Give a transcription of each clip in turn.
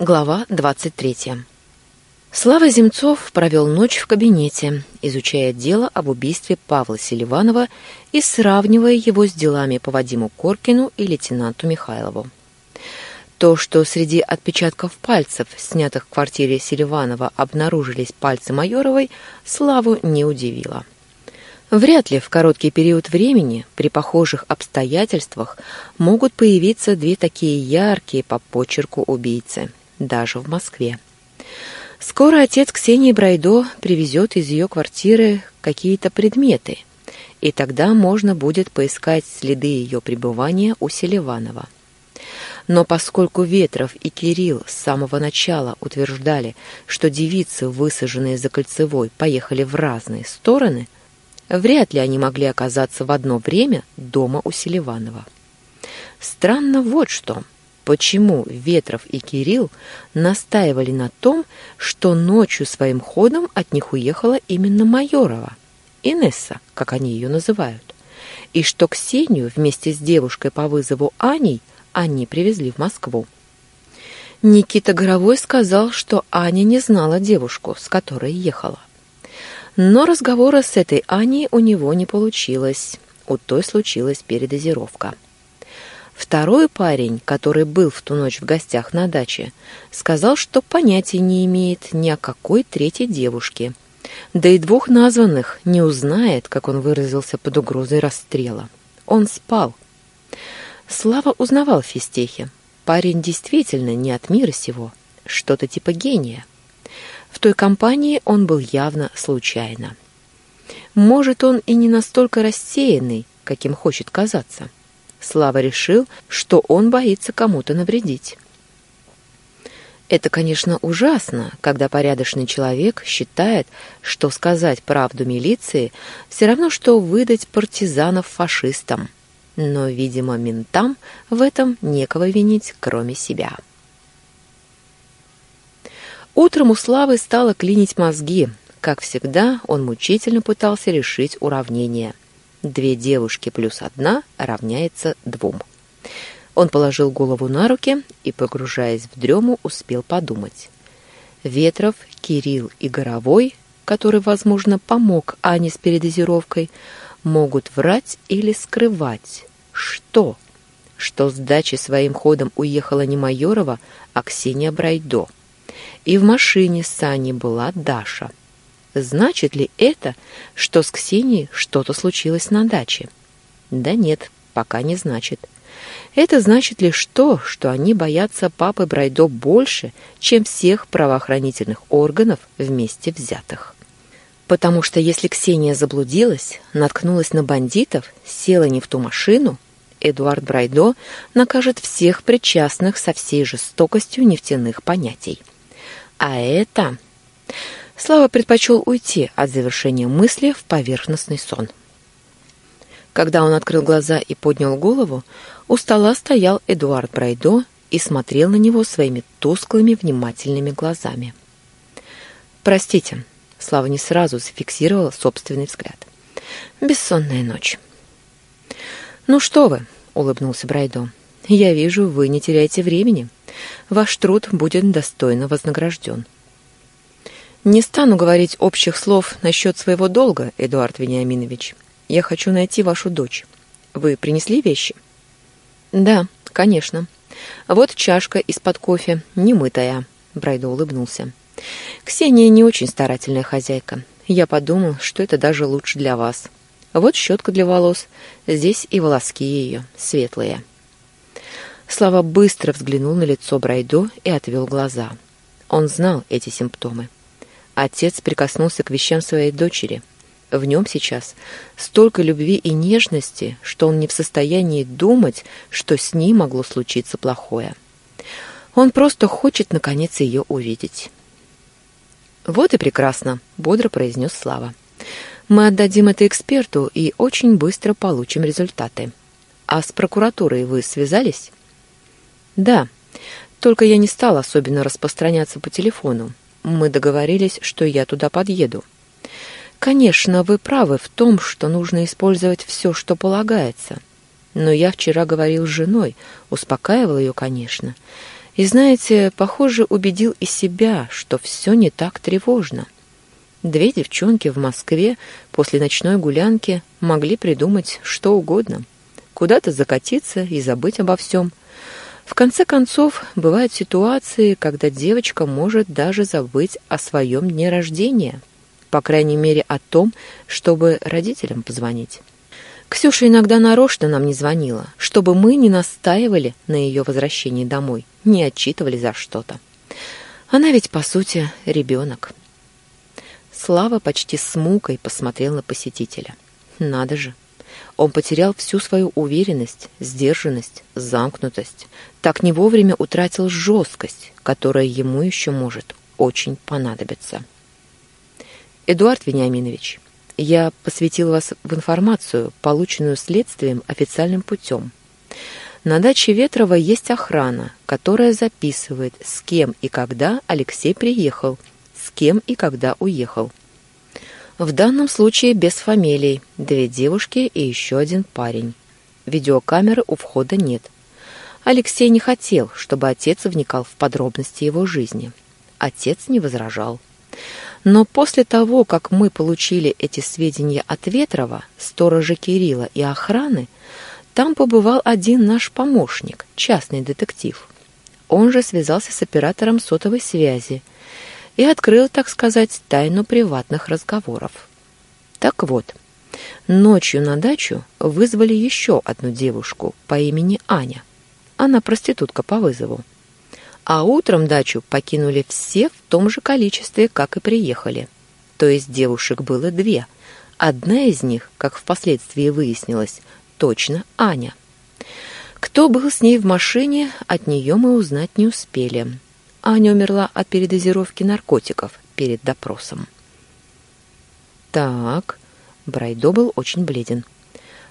Глава 23. Слава Земцов провел ночь в кабинете, изучая дело об убийстве Павла Селиванова и сравнивая его с делами по Вадиму Коркину и лейтенанту Михайлову. То, что среди отпечатков пальцев, снятых в квартире Селиванова, обнаружились пальцы Майоровой, Славу не удивило. Вряд ли в короткий период времени при похожих обстоятельствах могут появиться две такие яркие по почерку убийцы, даже в Москве. Скоро отец Ксении Брайдо привезет из ее квартиры какие-то предметы, и тогда можно будет поискать следы ее пребывания у Селиванова. Но поскольку Ветров и Кирилл с самого начала утверждали, что девицы, высаженные за кольцевой, поехали в разные стороны – Вряд ли они могли оказаться в одно время дома у Селиванова. Странно вот что. Почему Ветров и Кирилл настаивали на том, что ночью своим ходом от них уехала именно Майорова, Инесса, как они ее называют, и что Ксению вместе с девушкой по вызову Аней они привезли в Москву. Никита Горовой сказал, что Аня не знала девушку, с которой ехала. Но разговора с этой Аней у него не получилось. У той случилась передозировка. Второй парень, который был в ту ночь в гостях на даче, сказал, что понятия не имеет ни о какой третьей девушке. Да и двух названных не узнает, как он выразился под угрозой расстрела. Он спал. Слава узнавал Фистехе. Парень действительно не от мира сего, что-то типа гения. В той компании он был явно случайно. Может, он и не настолько рассеянный, каким хочет казаться. Слава решил, что он боится кому-то навредить. Это, конечно, ужасно, когда порядочный человек считает, что сказать правду милиции все равно, что выдать партизанов фашистам. Но, видимо, ментам в этом некого винить, кроме себя. Утром у Славы стало клинить мозги. Как всегда, он мучительно пытался решить уравнение. Две девушки плюс одна равняется двум. Он положил голову на руки и, погружаясь в дрему, успел подумать. Ветров, Кирилл и Горовой, который, возможно, помог Ане с передозировкой, могут врать или скрывать. Что? Что с дачи своим ходом уехала не Майорова, а Ксения Брайдо и в машине с Аней была Даша. Значит ли это, что с Ксенией что-то случилось на даче? Да нет, пока не значит. Это значит лишь то, что они боятся папы Брайдо больше, чем всех правоохранительных органов вместе взятых. Потому что если Ксения заблудилась, наткнулась на бандитов, села не в ту машину, Эдуард Брайдо накажет всех причастных со всей жестокостью нефтяных понятий. А это... Слава предпочел уйти от завершения мысли в поверхностный сон. Когда он открыл глаза и поднял голову, у стола стоял Эдуард Брайдо и смотрел на него своими тусклыми внимательными глазами. «Простите», — Слава не сразу зафиксировала собственный взгляд. «Бессонная ночь». «Ну что вы», — улыбнулся Брайдо, — «я вижу, вы не теряете времени. Ваш труд будет достойно вознагражден. Не стану говорить общих слов насчет своего долга, Эдуард Вениаминович. Я хочу найти вашу дочь. Вы принесли вещи? Да, конечно. Вот чашка из-под кофе, немытая. Брайдо улыбнулся. Ксения не очень старательная хозяйка. Я подумал, что это даже лучше для вас. Вот щетка для волос. Здесь и волоски ее, светлые. Слава быстро взглянул на лицо Брайдо и отвел глаза. Он знал эти симптомы. Отец прикоснулся к вещам своей дочери. В нем сейчас столько любви и нежности, что он не в состоянии думать, что с ней могло случиться плохое. Он просто хочет, наконец, ее увидеть. «Вот и прекрасно», — бодро произнес Слава. «Мы отдадим это эксперту и очень быстро получим результаты. А с прокуратурой вы связались?» Да, только я не стал особенно распространяться по телефону. Мы договорились, что я туда подъеду. Конечно, вы правы в том, что нужно использовать все, что полагается. Но я вчера говорил с женой, успокаивал ее, конечно. И знаете, похоже, убедил и себя, что все не так тревожно. Две девчонки в Москве после ночной гулянки могли придумать что угодно. Куда-то закатиться и забыть обо всем. В конце концов, бывают ситуации, когда девочка может даже забыть о своем дне рождения. По крайней мере, о том, чтобы родителям позвонить. Ксюша иногда нарочно нам не звонила, чтобы мы не настаивали на ее возвращении домой, не отчитывали за что-то. Она ведь, по сути, ребенок. Слава почти с мукой посмотрел на посетителя. Надо же. Он потерял всю свою уверенность, сдержанность, замкнутость. Так не вовремя утратил жесткость, которая ему еще может очень понадобиться. Эдуард Вениаминович, я посвятил вас в информацию, полученную следствием официальным путем. На даче Ветрова есть охрана, которая записывает, с кем и когда Алексей приехал – с кем и когда уехал. В данном случае без фамилий, две девушки и еще один парень. Видеокамеры у входа нет. Алексей не хотел, чтобы отец вникал в подробности его жизни. Отец не возражал. Но после того, как мы получили эти сведения от Ветрова, сторожа Кирилла и охраны, там побывал один наш помощник, частный детектив. Он же связался с оператором сотовой связи и открыл, так сказать, тайну приватных разговоров. Так вот, ночью на дачу вызвали еще одну девушку по имени Аня. Она проститутка по вызову. А утром дачу покинули все в том же количестве, как и приехали. То есть девушек было две. Одна из них, как впоследствии выяснилось, точно Аня. Кто был с ней в машине, от нее мы узнать не успели. Аня умерла от передозировки наркотиков перед допросом. Так, Брайдо был очень бледен.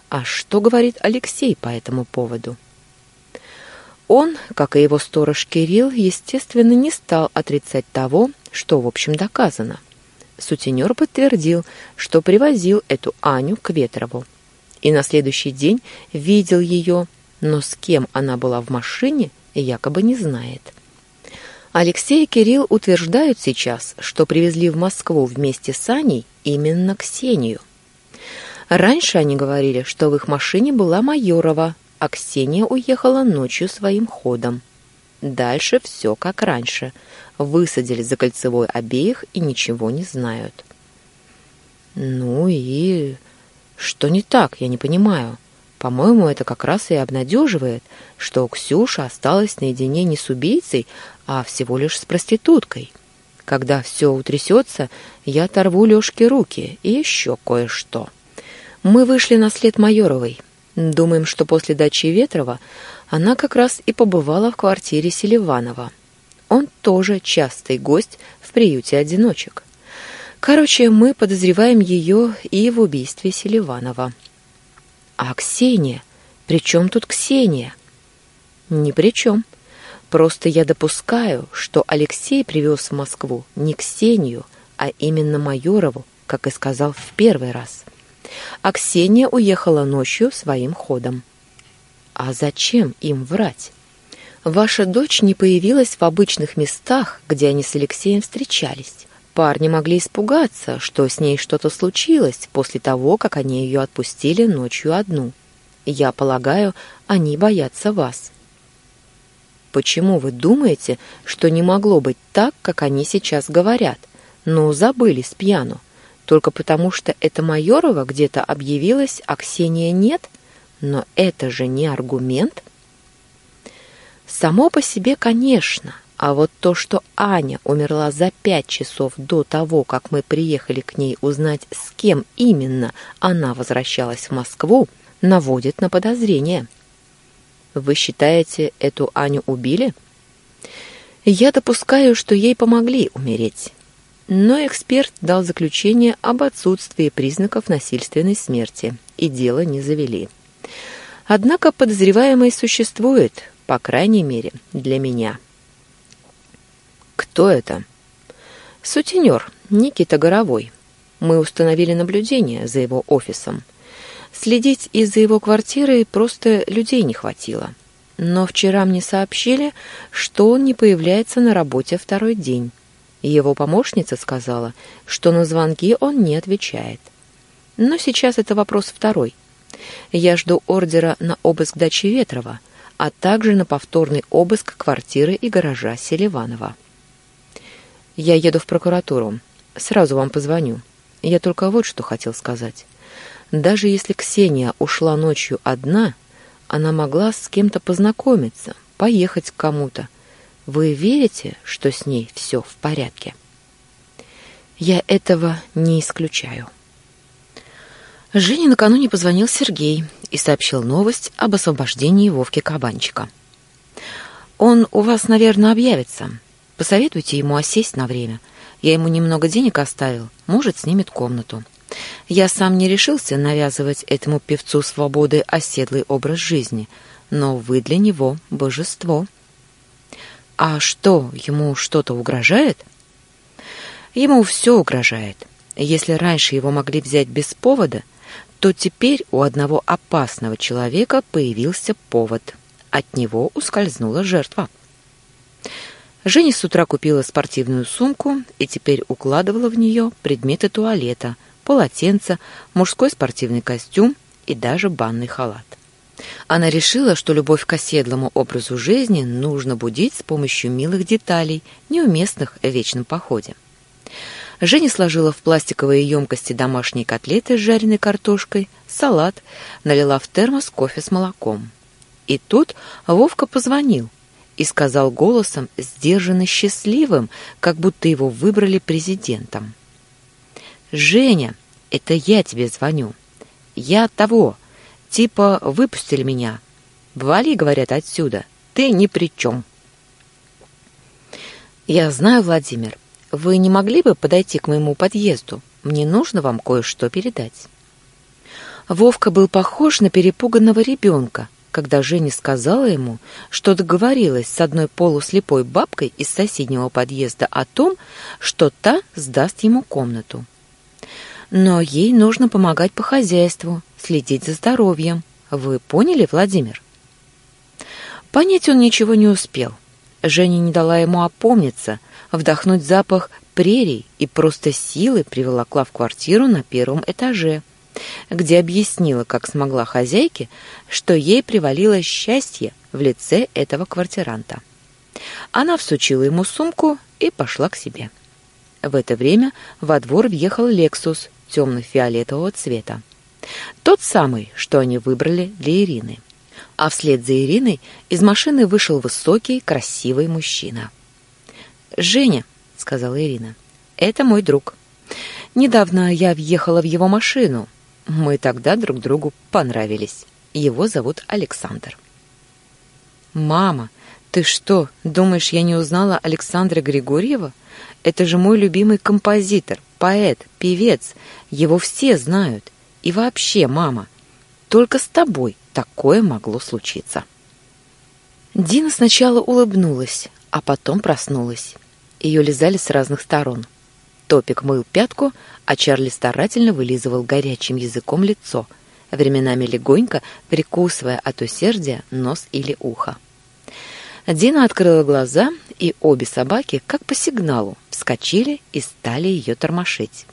А что говорит Алексей по этому поводу? Он, как и его сторож Кирилл, естественно, не стал отрицать того, что, в общем, доказано. Сутенер подтвердил, что привозил эту Аню к Ветрову. И на следующий день видел ее, но с кем она была в машине, якобы не знает. Алексей и Кирилл утверждают сейчас, что привезли в Москву вместе с Аней именно Ксению. Раньше они говорили, что в их машине была Майорова, а Ксения уехала ночью своим ходом. Дальше все как раньше. Высадили за кольцевой обеих и ничего не знают. Ну и... Что не так, я не понимаю. По-моему, это как раз и обнадеживает, что Ксюша осталась наедине не с убийцей, а всего лишь с проституткой. Когда все утрясется, я оторву Лешке руки и еще кое-что. Мы вышли на след Майоровой. Думаем, что после дачи Ветрова она как раз и побывала в квартире Селиванова. Он тоже частый гость в приюте одиночек. Короче, мы подозреваем ее и в убийстве Селиванова. А Ксения? При чем тут Ксения? Ни при чем. Просто я допускаю, что Алексей привез в Москву не Ксению, а именно Майорову, как и сказал в первый раз. А Ксения уехала ночью своим ходом. А зачем им врать? Ваша дочь не появилась в обычных местах, где они с Алексеем встречались. Парни могли испугаться, что с ней что-то случилось после того, как они ее отпустили ночью одну. Я полагаю, они боятся вас. Почему вы думаете, что не могло быть так, как они сейчас говорят? Ну, забыли с пьяну. Только потому, что это Майорова где-то объявилась, а Ксения нет? Но это же не аргумент. Само по себе, конечно, а вот то, что Аня умерла за пять часов до того, как мы приехали к ней узнать, с кем именно она возвращалась в Москву, наводит на подозрение. Вы считаете, эту Аню убили? Я допускаю, что ей помогли умереть. Но эксперт дал заключение об отсутствии признаков насильственной смерти, и дело не завели. Однако подозреваемый существует, по крайней мере, для меня. Кто это? Сутенер, Никита Горовой. Мы установили наблюдение за его офисом. Следить из-за его квартиры просто людей не хватило. но вчера мне сообщили, что он не появляется на работе второй день. Его помощница сказала, что на звонки он не отвечает. Но сейчас это вопрос второй. Я жду ордера на обыск дачи Ветрова, а также на повторный обыск квартиры и гаража Селиванова. Я еду в прокуратуру. Сразу вам позвоню. Я только вот что хотел сказать. Даже если Ксения ушла ночью одна, она могла с кем-то познакомиться, поехать к кому-то. Вы верите, что с ней все в порядке? Я этого не исключаю. Жене накануне позвонил Сергей и сообщил новость об освобождении Вовки Кабанчика. «Он у вас, наверное, объявится. Посоветуйте ему осесть на время. Я ему немного денег оставил, может, снимет комнату. Я сам не решился навязывать этому певцу свободы оседлый образ жизни, но вы для него божество». «А что, ему что-то угрожает?» «Ему все угрожает. Если раньше его могли взять без повода, то теперь у одного опасного человека появился повод. От него ускользнула жертва. Женя с утра купила спортивную сумку и теперь укладывала в нее предметы туалета, полотенце, мужской спортивный костюм и даже банный халат. Она решила, что любовь к оседлому образу жизни нужно будить с помощью милых деталей, неуместных в вечном походе. Женя сложила в пластиковые емкости домашние котлеты с жареной картошкой, салат, налила в термос кофе с молоком. И тут Вовка позвонил и сказал голосом, сдержанно счастливым, как будто его выбрали президентом. «Женя, это я тебе звоню. Я того. Типа выпустили меня. Вали, говорят, отсюда. Ты ни при чем». «Я знаю, Владимир, вы не могли бы подойти к моему подъезду? Мне нужно вам кое-что передать». Вовка был похож на перепуганного ребенка, когда Женя сказала ему, что договорилась с одной полуслепой бабкой из соседнего подъезда о том, что та сдаст ему комнату. Но ей нужно помогать по хозяйству, следить за здоровьем. Вы поняли, Владимир? Понять он ничего не успел. Женя не дала ему опомниться, вдохнуть запах прерий и просто силой приволокла в квартиру на первом этаже, где объяснила, как смогла хозяйке, что ей привалило счастье в лице этого квартиранта. Она всучила ему сумку и пошла к себе. В это время во двор въехал «Лексус» темно-фиолетового цвета. Тот самый, что они выбрали для Ирины. А вслед за Ириной из машины вышел высокий, красивый мужчина. «Женя», — сказала Ирина, — «это мой друг. Недавно я въехала в его машину. Мы тогда друг другу понравились. Его зовут Александр». «Мама, ты что, думаешь, я не узнала Александра Григорьева? Это же мой любимый композитор, поэт, певец. Его все знают. И вообще, мама, только с тобой такое могло случиться». Дина сначала улыбнулась, а потом проснулась. Ее лизали с разных сторон. Топик мыл пятку, а Чарли старательно вылизывал горячим языком лицо, временами легонько прикусывая от усердия нос или ухо. Дина открыла глаза, и обе собаки, как по сигналу, вскочили и стали ее тормошить.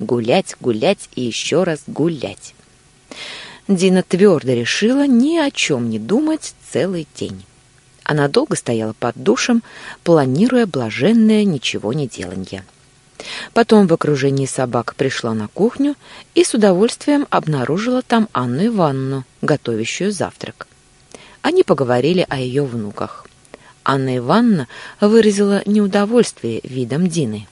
Гулять, гулять и еще раз гулять. Дина твердо решила ни о чем не думать целый день. Она долго стояла под душем, планируя блаженное ничего не деланье. Потом в окружении собак пришла на кухню и с удовольствием обнаружила там Анну Ивановну, готовящую завтрак. Они поговорили о ее внуках. Анна Ивановна выразила неудовольствие видом Дины.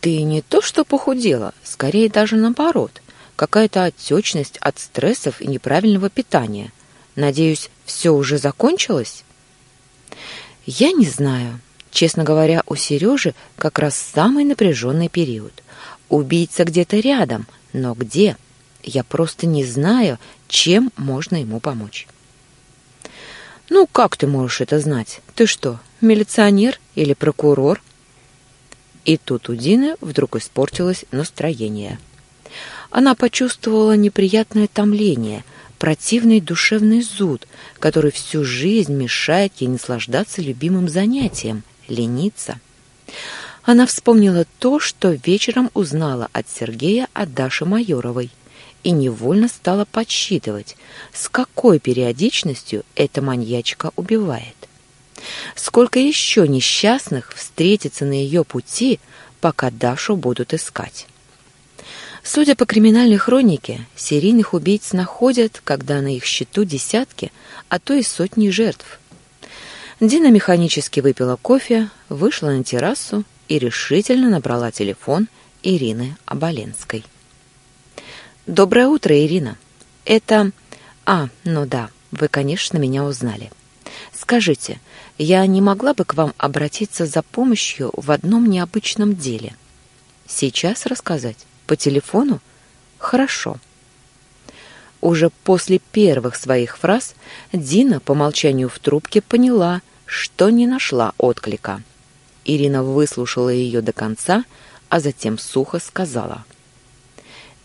«Ты не то что похудела, скорее даже наоборот. Какая-то отечность от стрессов и неправильного питания. Надеюсь, все уже закончилось? Я не знаю. Честно говоря, у Сережи как раз самый напряженный период. Убийца где-то рядом, но где? Я просто не знаю, чем можно ему помочь. Ну, как ты можешь это знать? Ты что, милиционер или прокурор? И тут у Дины вдруг испортилось настроение. Она почувствовала неприятное томление – противный душевный зуд, который всю жизнь мешает ей наслаждаться любимым занятием — лениться. Она вспомнила то, что вечером узнала от Сергея о Даше Майоровой и невольно стала подсчитывать, с какой периодичностью эта маньячка убивает. Сколько еще несчастных встретится на ее пути, пока Дашу будут искать. Судя по криминальной хронике, серийных убийц находят, когда на их счету десятки, а то и сотни жертв. Дина механически выпила кофе, вышла на террасу и решительно набрала телефон Ирины Оболенской. «Доброе утро, Ирина. Это... А, ну да, вы, конечно, меня узнали. Скажите, я не могла бы к вам обратиться за помощью в одном необычном деле? Сейчас рассказать?» По телефону? Хорошо. Уже после первых своих фраз Дина по молчанию в трубке поняла, что не нашла отклика. Ирина выслушала ее до конца, а затем сухо сказала.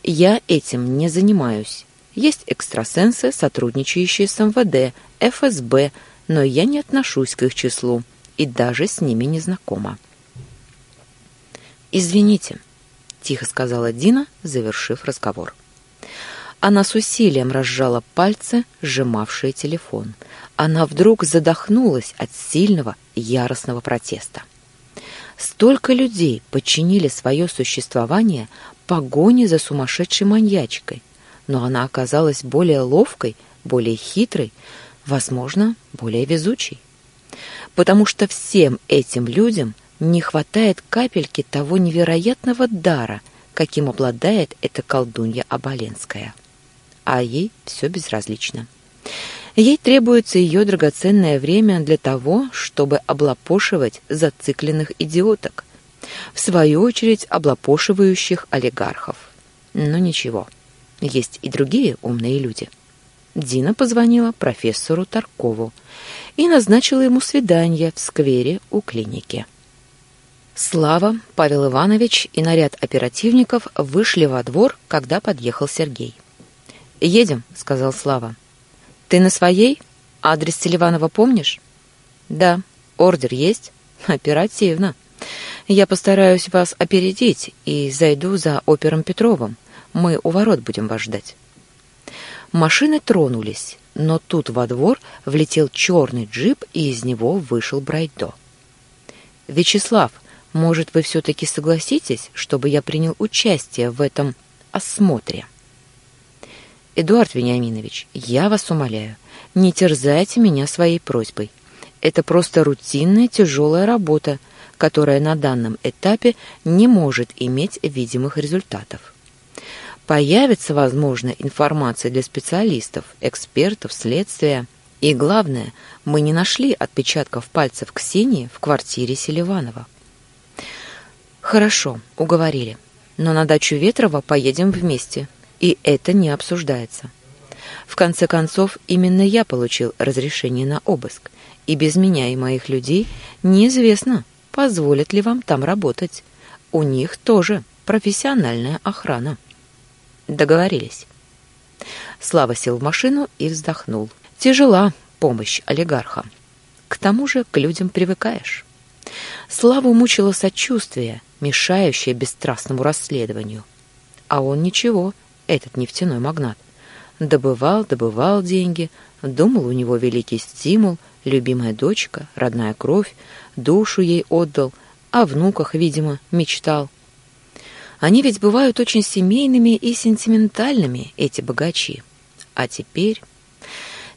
«Я этим не занимаюсь. Есть экстрасенсы, сотрудничающие с МВД, ФСБ, но я не отношусь к их числу и даже с ними не знакома». «Извините», — тихо сказала Дина, завершив разговор. Она с усилием разжала пальцы, сжимавшие телефон. Она вдруг задохнулась от сильного, яростного протеста. Столько людей подчинили свое существование погоне за сумасшедшей маньячкой, но она оказалась более ловкой, более хитрой, возможно, более везучей. Потому что всем этим людям не хватает капельки того невероятного дара, каким обладает эта колдунья Оболенская. А ей все безразлично. Ей требуется ее драгоценное время для того, чтобы облапошивать зацикленных идиоток, в свою очередь облапошивающих олигархов. Но ничего, есть и другие умные люди. Дина позвонила профессору Таркову и назначила ему свидание в сквере у клиники. Слава, Павел Иванович и наряд оперативников вышли во двор, когда подъехал Сергей. «Едем», — сказал Слава. «Ты на своей? Адрес Селиванова помнишь?» «Да. Ордер есть?» «Оперативно. Я постараюсь вас опередить и зайду за опером Петровым. Мы у ворот будем вас ждать». Машины тронулись, но тут во двор влетел черный джип, и из него вышел Брайдо. «Вячеслав, может, вы все-таки согласитесь, чтобы я принял участие в этом осмотре? Эдуард Вениаминович, я вас умоляю, не терзайте меня своей просьбой. Это просто рутинная тяжелая работа, которая на данном этапе не может иметь видимых результатов. Появится, возможно, информация для специалистов, экспертов, следствия. И главное, мы не нашли отпечатков пальцев Ксении в квартире Селиванова. Хорошо, уговорили. Но на дачу Ветрова поедем вместе, и это не обсуждается. В конце концов, именно я получил разрешение на обыск, и без меня и моих людей неизвестно, позволят ли вам там работать. У них тоже профессиональная охрана. Договорились. Слава сел в машину и вздохнул. Тяжела помощь олигарха. К тому же к людям привыкаешь. Славу мучило сочувствие, мешающее бесстрастному расследованию. А он ничего, этот нефтяной магнат. Добывал, добывал деньги, думал, у него великий стимул, любимая дочка, родная кровь, душу ей отдал, о внуках, видимо, мечтал. Они ведь бывают очень семейными и сентиментальными, эти богачи. А теперь...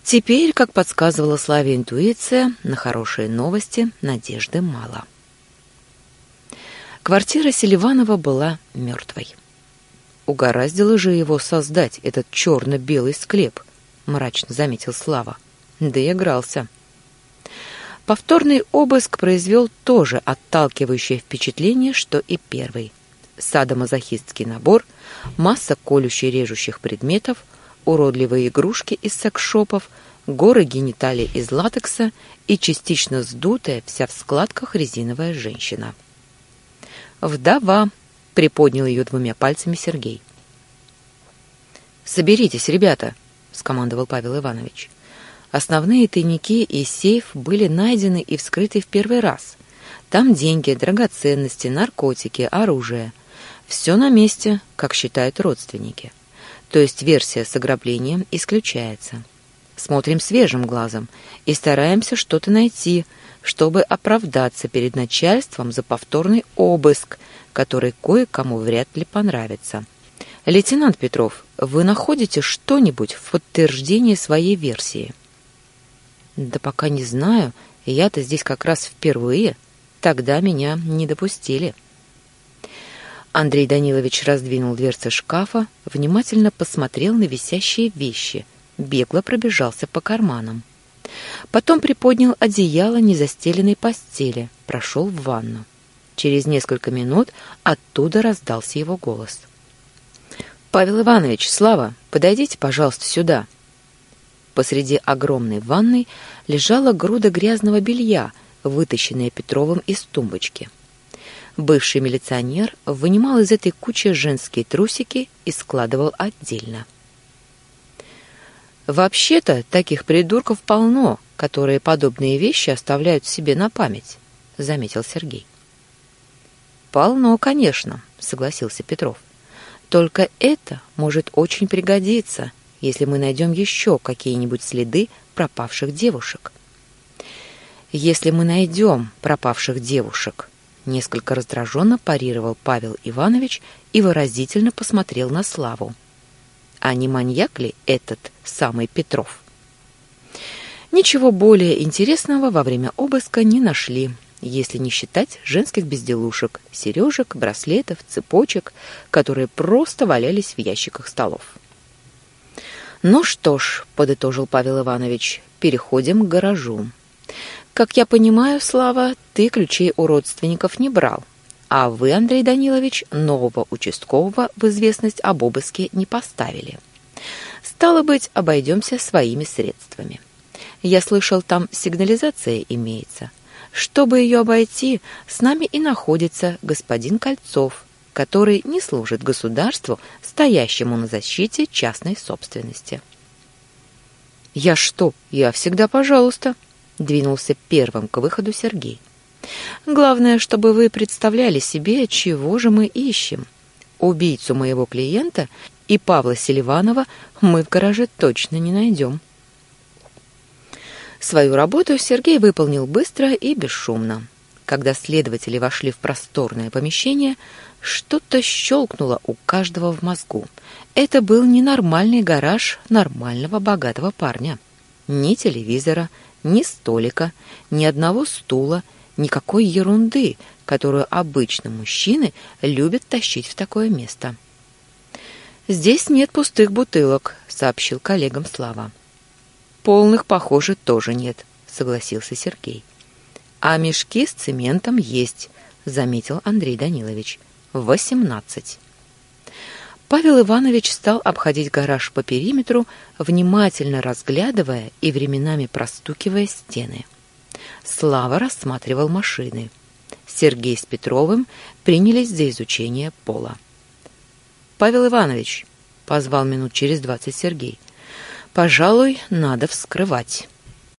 Теперь, как подсказывала Славе интуиция, на хорошие новости надежды мало. Квартира Селиванова была мертвой. Угораздило же его создать этот черно-белый склеп, мрачно заметил Слава. Да и игрался. Повторный обыск произвел тоже отталкивающее впечатление, что и первый. Садомазохистский набор, масса колюще-режущих предметов — уродливые игрушки из секс-шопов, горы гениталий из латекса и частично сдутая вся в складках резиновая женщина. «Вдова!» — приподнял ее двумя пальцами Сергей. «Соберитесь, ребята!» — скомандовал Павел Иванович. Основные тайники и сейф были найдены и вскрыты в первый раз. Там деньги, драгоценности, наркотики, оружие. Все на месте, как считают родственники. То есть версия с ограблением исключается. Смотрим свежим глазом и стараемся что-то найти, чтобы оправдаться перед начальством за повторный обыск, который кое-кому вряд ли понравится. Лейтенант Петров, вы находите что-нибудь в подтверждение своей версии? Да пока не знаю, я-то здесь как раз впервые. Тогда меня не допустили. Андрей Данилович раздвинул дверцы шкафа, внимательно посмотрел на висящие вещи, бегло пробежался по карманам. Потом приподнял одеяло незастеленной постели, прошел в ванну. Через несколько минут оттуда раздался его голос. «Павел Иванович, Слава, подойдите, пожалуйста, сюда». Посреди огромной ванной лежала груда грязного белья, вытащенная Петровым из тумбочки. Бывший милиционер вынимал из этой кучи женские трусики и складывал отдельно. Вообще-то таких придурков полно, которые подобные вещи оставляют себе на память, заметил Сергей. Полно, конечно, согласился Петров. Только это может очень пригодиться, если мы найдем еще какие-нибудь следы пропавших девушек. Если мы найдем пропавших девушек, несколько раздраженно парировал Павел Иванович и выразительно посмотрел на Славу. А не маньяк ли этот самый Петров? Ничего более интересного во время обыска не нашли, если не считать женских безделушек, сережек, браслетов, цепочек, которые просто валялись в ящиках столов. «Ну что ж», — подытожил Павел Иванович, — «переходим к гаражу. Как я понимаю, Слава, ты ключей у родственников не брал, а вы, Андрей Данилович, нового участкового в известность об обыске не поставили. Стало быть, обойдемся своими средствами. Я слышал, там сигнализация имеется. Чтобы ее обойти, с нами и находится господин Кольцов, который не служит государству, стоящему на защите частной собственности. «Я что? Я всегда пожалуйста», — двинулся первым к выходу Сергей. Главное, чтобы вы представляли себе, чего же мы ищем. Убийцу моего клиента и Павла Селиванова мы в гараже точно не найдем. Свою работу Сергей выполнил быстро и бесшумно. Когда следователи вошли в просторное помещение, что-то щелкнуло у каждого в мозгу. Это был ненормальный гараж нормального богатого парня. Ни телевизора, ни столика, ни одного стула, Никакой ерунды, которую обычно мужчины любят тащить в такое место. «Здесь нет пустых бутылок», — сообщил коллегам Слава. «Полных, похоже, тоже нет», — согласился Сергей. «А мешки с цементом есть», — заметил Андрей Данилович. «Восемнадцать». Павел Иванович стал обходить гараж по периметру, внимательно разглядывая и временами простукивая стены. Слава рассматривал машины. Сергей с Петровым принялись за изучение пола. «Павел Иванович», — позвал минут через двадцать Сергей, — «пожалуй, надо вскрывать».